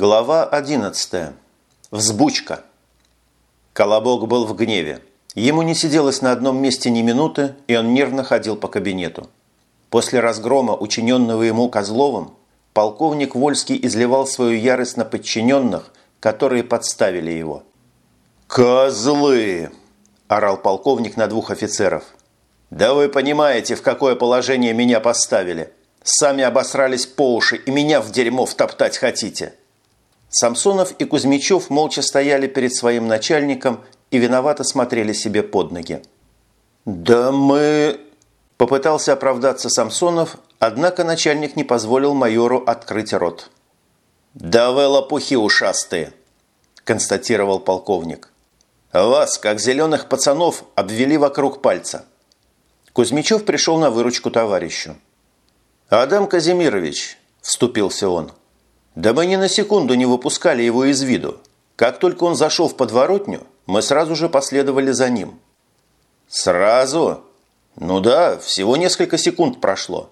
Глава 11. Взбучка. Колобок был в гневе. Ему не сиделось на одном месте ни минуты, и он нервно ходил по кабинету. После разгрома, учиненного ему Козловым, полковник Вольский изливал свою ярость на подчиненных, которые подставили его. «Козлы!» – орал полковник на двух офицеров. «Да вы понимаете, в какое положение меня поставили. Сами обосрались по уши и меня в дерьмо втоптать хотите». Самсонов и Кузьмичев молча стояли перед своим начальником и виновато смотрели себе под ноги. «Да мы...» – попытался оправдаться Самсонов, однако начальник не позволил майору открыть рот. «Да вы лопухи ушастые!» – констатировал полковник. «Вас, как зеленых пацанов, обвели вокруг пальца». Кузьмичев пришел на выручку товарищу. «Адам Казимирович», – вступился он, – да мы ни на секунду не выпускали его из виду. Как только он зашел в подворотню, мы сразу же последовали за ним. Сразу? Ну да, всего несколько секунд прошло.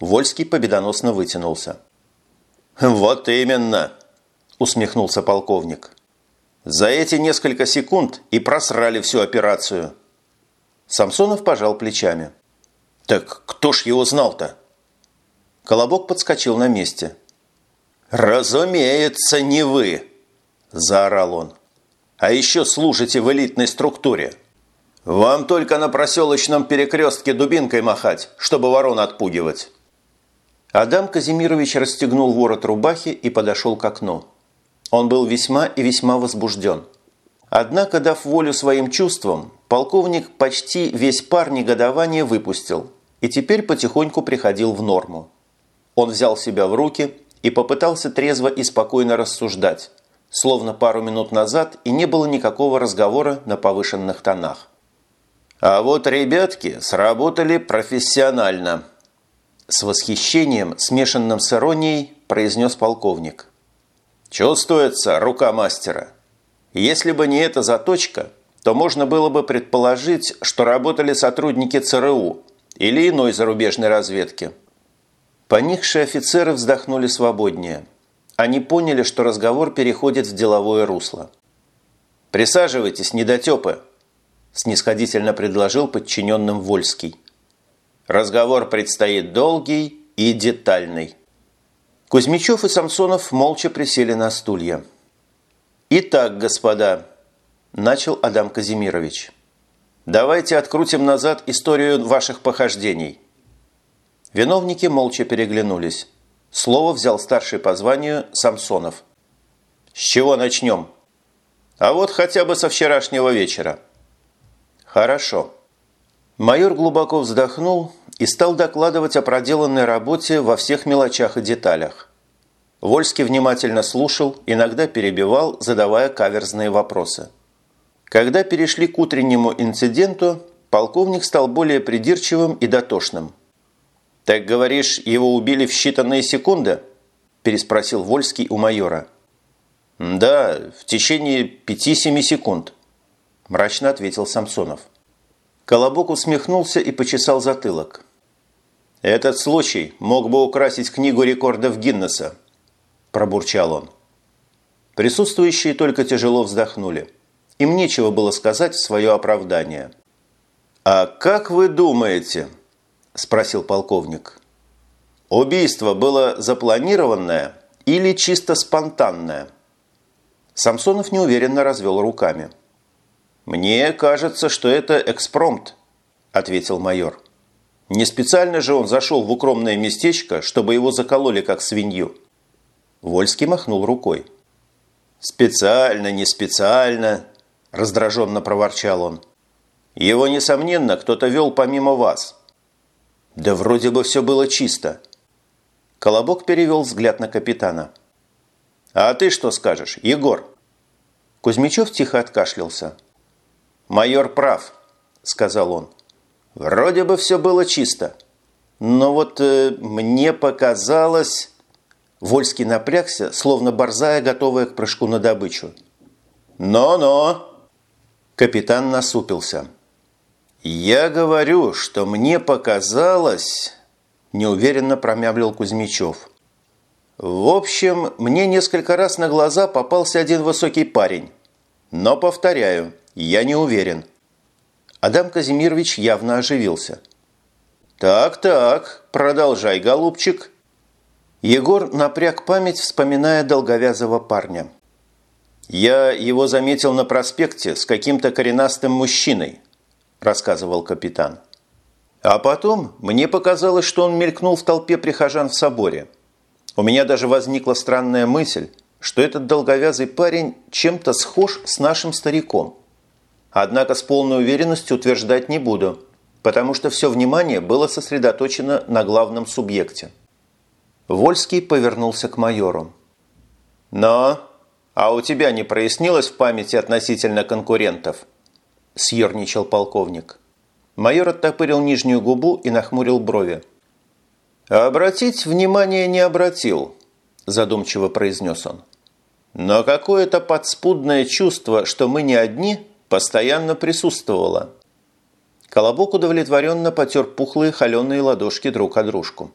Вольский победоносно вытянулся. «Вот именно!» – усмехнулся полковник. «За эти несколько секунд и просрали всю операцию». Самсонов пожал плечами. «Так кто ж его знал-то?» Колобок подскочил на месте – «Разумеется, не вы!» – заорал он. «А еще служите в элитной структуре. Вам только на проселочном перекрестке дубинкой махать, чтобы ворон отпугивать». Адам Казимирович расстегнул ворот рубахи и подошел к окну. Он был весьма и весьма возбужден. Однако, дав волю своим чувствам, полковник почти весь пар негодования выпустил и теперь потихоньку приходил в норму. Он взял себя в руки – и попытался трезво и спокойно рассуждать, словно пару минут назад и не было никакого разговора на повышенных тонах. «А вот ребятки сработали профессионально», с восхищением, смешанным с иронией, произнес полковник. «Чувствуется рука мастера. Если бы не эта заточка, то можно было бы предположить, что работали сотрудники ЦРУ или иной зарубежной разведки». Поникшие офицеры вздохнули свободнее. Они поняли, что разговор переходит в деловое русло. «Присаживайтесь, недотепы», – снисходительно предложил подчиненным Вольский. «Разговор предстоит долгий и детальный». Кузьмичев и Самсонов молча присели на стулья. «Итак, господа», – начал Адам Казимирович, – «давайте открутим назад историю ваших похождений». Виновники молча переглянулись. Слово взял старший по званию Самсонов. «С чего начнем?» «А вот хотя бы со вчерашнего вечера». «Хорошо». Майор глубоко вздохнул и стал докладывать о проделанной работе во всех мелочах и деталях. Вольский внимательно слушал, иногда перебивал, задавая каверзные вопросы. Когда перешли к утреннему инциденту, полковник стал более придирчивым и дотошным. «Так говоришь, его убили в считанные секунды?» – переспросил Вольский у майора. «Да, в течение пяти-семи секунд», – мрачно ответил Самсонов. Колобок усмехнулся и почесал затылок. «Этот случай мог бы украсить книгу рекордов Гиннесса», – пробурчал он. Присутствующие только тяжело вздохнули. Им нечего было сказать свое оправдание. «А как вы думаете?» Спросил полковник. Убийство было запланированное или чисто спонтанное? Самсонов неуверенно развел руками. «Мне кажется, что это экспромт», – ответил майор. «Не специально же он зашел в укромное местечко, чтобы его закололи как свинью». Вольский махнул рукой. «Специально, не специально», – раздраженно проворчал он. «Его, несомненно, кто-то вел помимо вас. Да вроде бы все было чисто. Колобок перевел взгляд на капитана. «А ты что скажешь, Егор?» Кузьмичев тихо откашлялся. «Майор прав», – сказал он. «Вроде бы все было чисто. Но вот э, мне показалось...» Вольский напрягся, словно борзая, готовая к прыжку на добычу. «Но-но!» Капитан насупился. «Я говорю, что мне показалось...» – неуверенно промямлил Кузьмичев. В общем, мне несколько раз на глаза попался один высокий парень. Но, повторяю, я не уверен. Адам Казимирович явно оживился. «Так-так, продолжай, голубчик». Егор напряг память, вспоминая долговязого парня. «Я его заметил на проспекте с каким-то коренастым мужчиной», – рассказывал капитан. «А потом мне показалось, что он мелькнул в толпе прихожан в соборе. У меня даже возникла странная мысль, что этот долговязый парень чем-то схож с нашим стариком. Однако с полной уверенностью утверждать не буду, потому что все внимание было сосредоточено на главном субъекте. Вольский повернулся к майору. «Но, а у тебя не прояснилось в памяти относительно конкурентов?» – съерничал полковник. Майор оттопырил нижнюю губу и нахмурил брови. «Обратить внимание не обратил», – задумчиво произнес он. «Но какое-то подспудное чувство, что мы не одни, постоянно присутствовало». Колобок удовлетворенно потер пухлые холеные ладошки друг о дружку.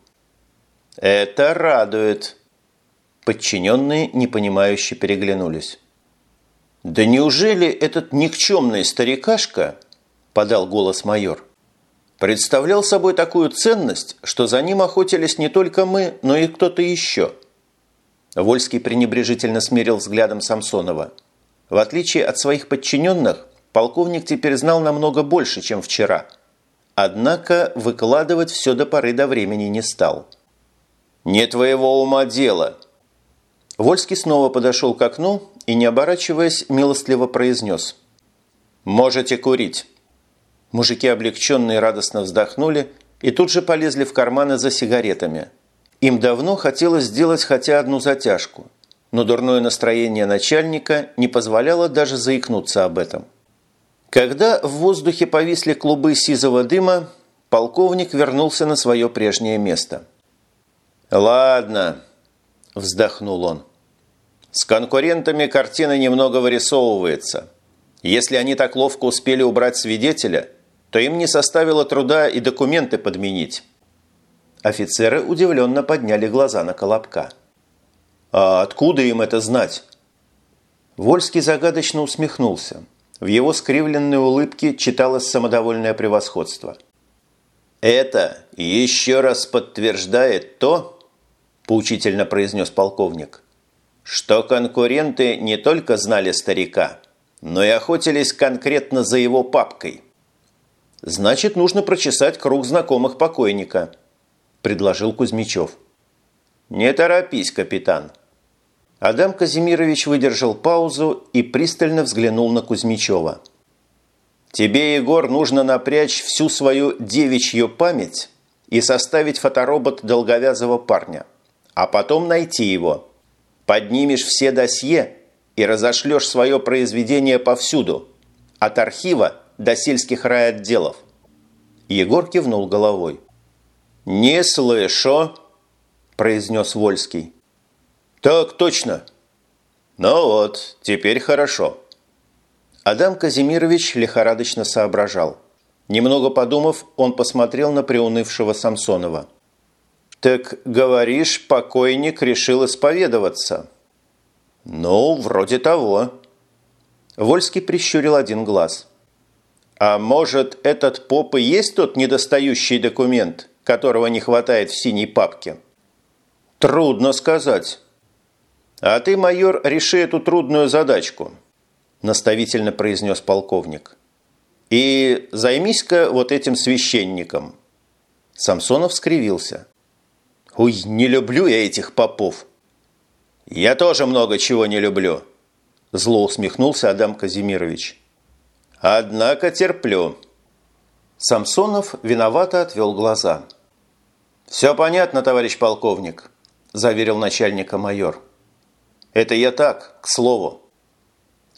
«Это радует!» Подчиненные непонимающе переглянулись. «Да неужели этот никчемный старикашка, – подал голос майор, – представлял собой такую ценность, что за ним охотились не только мы, но и кто-то еще. Вольский пренебрежительно смерил взглядом Самсонова. В отличие от своих подчиненных, полковник теперь знал намного больше, чем вчера. Однако выкладывать все до поры до времени не стал. «Не твоего ума дело!» Вольский снова подошел к окну и, не оборачиваясь, милостливо произнес. «Можете курить». Мужики облегченные радостно вздохнули и тут же полезли в карманы за сигаретами. Им давно хотелось сделать хотя одну затяжку, но дурное настроение начальника не позволяло даже заикнуться об этом. Когда в воздухе повисли клубы сизого дыма, полковник вернулся на свое прежнее место. «Ладно», – вздохнул он. «С конкурентами картина немного вырисовывается. Если они так ловко успели убрать свидетеля – то им не составило труда и документы подменить. Офицеры удивленно подняли глаза на Колобка. «А откуда им это знать?» Вольский загадочно усмехнулся. В его скривленной улыбке читалось самодовольное превосходство. «Это еще раз подтверждает то, – поучительно произнес полковник, – что конкуренты не только знали старика, но и охотились конкретно за его папкой. «Значит, нужно прочесать круг знакомых покойника», – предложил Кузьмичев. «Не торопись, капитан». Адам Казимирович выдержал паузу и пристально взглянул на Кузьмичева. «Тебе, Егор, нужно напрячь всю свою девичью память и составить фоторобот долговязого парня, а потом найти его. Поднимешь все досье и разошлешь свое произведение повсюду, от архива до сельских райотделов. Егор кивнул головой. «Не слышу», – произнес Вольский. «Так точно». «Ну вот, теперь хорошо». Адам Казимирович лихорадочно соображал. Немного подумав, он посмотрел на приунывшего Самсонова. «Так, говоришь, покойник решил исповедоваться?» «Ну, вроде того». Вольский прищурил один глаз – а может, этот поп и есть тот недостающий документ, которого не хватает в синей папке? Трудно сказать. А ты, майор, реши эту трудную задачку, наставительно произнес полковник. И займись-ка вот этим священником. Самсонов скривился. Ой, не люблю я этих попов. Я тоже много чего не люблю. Зло усмехнулся Адам Казимирович. Однако терплю». Самсонов виновато отвел глаза. «Все понятно, товарищ полковник», – заверил начальника майор. «Это я так, к слову».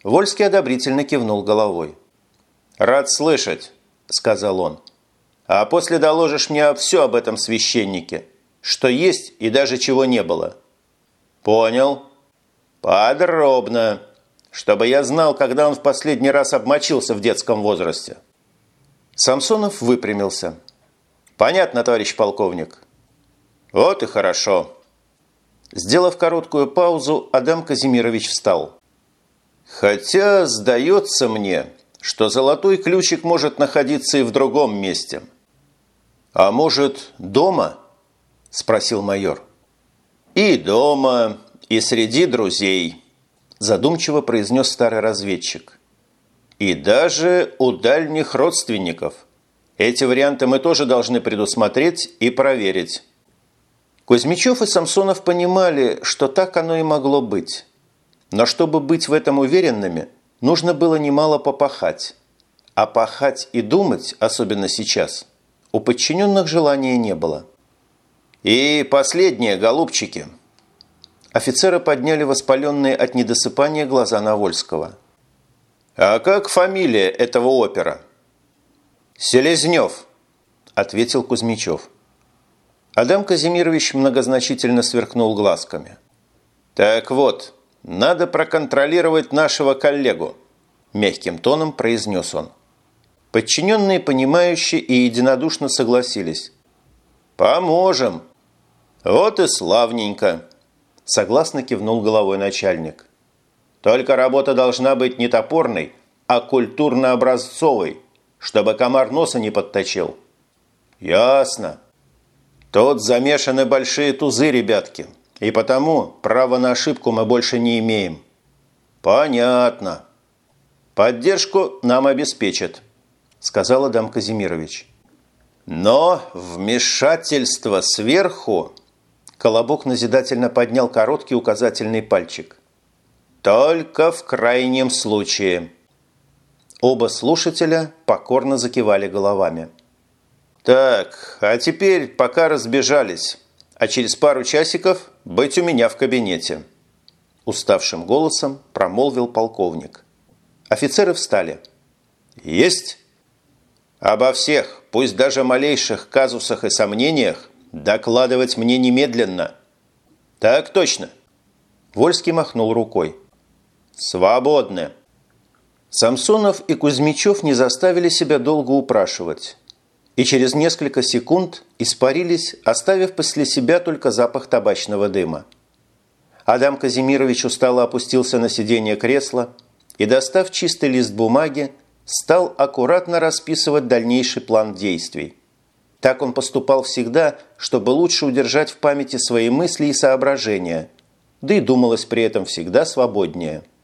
Вольский одобрительно кивнул головой. «Рад слышать», – сказал он. «А после доложишь мне все об этом священнике, что есть и даже чего не было». «Понял». «Подробно» чтобы я знал, когда он в последний раз обмочился в детском возрасте». Самсонов выпрямился. «Понятно, товарищ полковник». «Вот и хорошо». Сделав короткую паузу, Адам Казимирович встал. «Хотя, сдается мне, что золотой ключик может находиться и в другом месте». «А может, дома?» – спросил майор. «И дома, и среди друзей», – задумчиво произнес старый разведчик. «И даже у дальних родственников. Эти варианты мы тоже должны предусмотреть и проверить». Кузьмичев и Самсонов понимали, что так оно и могло быть. Но чтобы быть в этом уверенными, нужно было немало попахать. А пахать и думать, особенно сейчас, у подчиненных желания не было. «И последнее, голубчики!» Офицеры подняли воспаленные от недосыпания глаза на Вольского. «А как фамилия этого опера?» «Селезнев», – ответил Кузьмичев. Адам Казимирович многозначительно сверкнул глазками. «Так вот, надо проконтролировать нашего коллегу», – мягким тоном произнес он. Подчиненные, понимающие и единодушно согласились. «Поможем!» «Вот и славненько!» – согласно кивнул головой начальник. «Только работа должна быть не топорной, а культурно-образцовой, чтобы комар носа не подточил». «Ясно!» Тут замешаны большие тузы, ребятки, и потому права на ошибку мы больше не имеем. Понятно. Поддержку нам обеспечат, сказал Адам Казимирович. Но вмешательство сверху... Колобок назидательно поднял короткий указательный пальчик. «Только в крайнем случае». Оба слушателя покорно закивали головами. «Так, а теперь пока разбежались, а через пару часиков быть у меня в кабинете». Уставшим голосом промолвил полковник. Офицеры встали. «Есть?» «Обо всех, пусть даже малейших казусах и сомнениях, докладывать мне немедленно». «Так точно». Вольский махнул рукой. «Свободны». Самсонов и Кузьмичев не заставили себя долго упрашивать и через несколько секунд испарились, оставив после себя только запах табачного дыма. Адам Казимирович устало опустился на сиденье кресла и, достав чистый лист бумаги, стал аккуратно расписывать дальнейший план действий. Так он поступал всегда, чтобы лучше удержать в памяти свои мысли и соображения, да и думалось при этом всегда свободнее –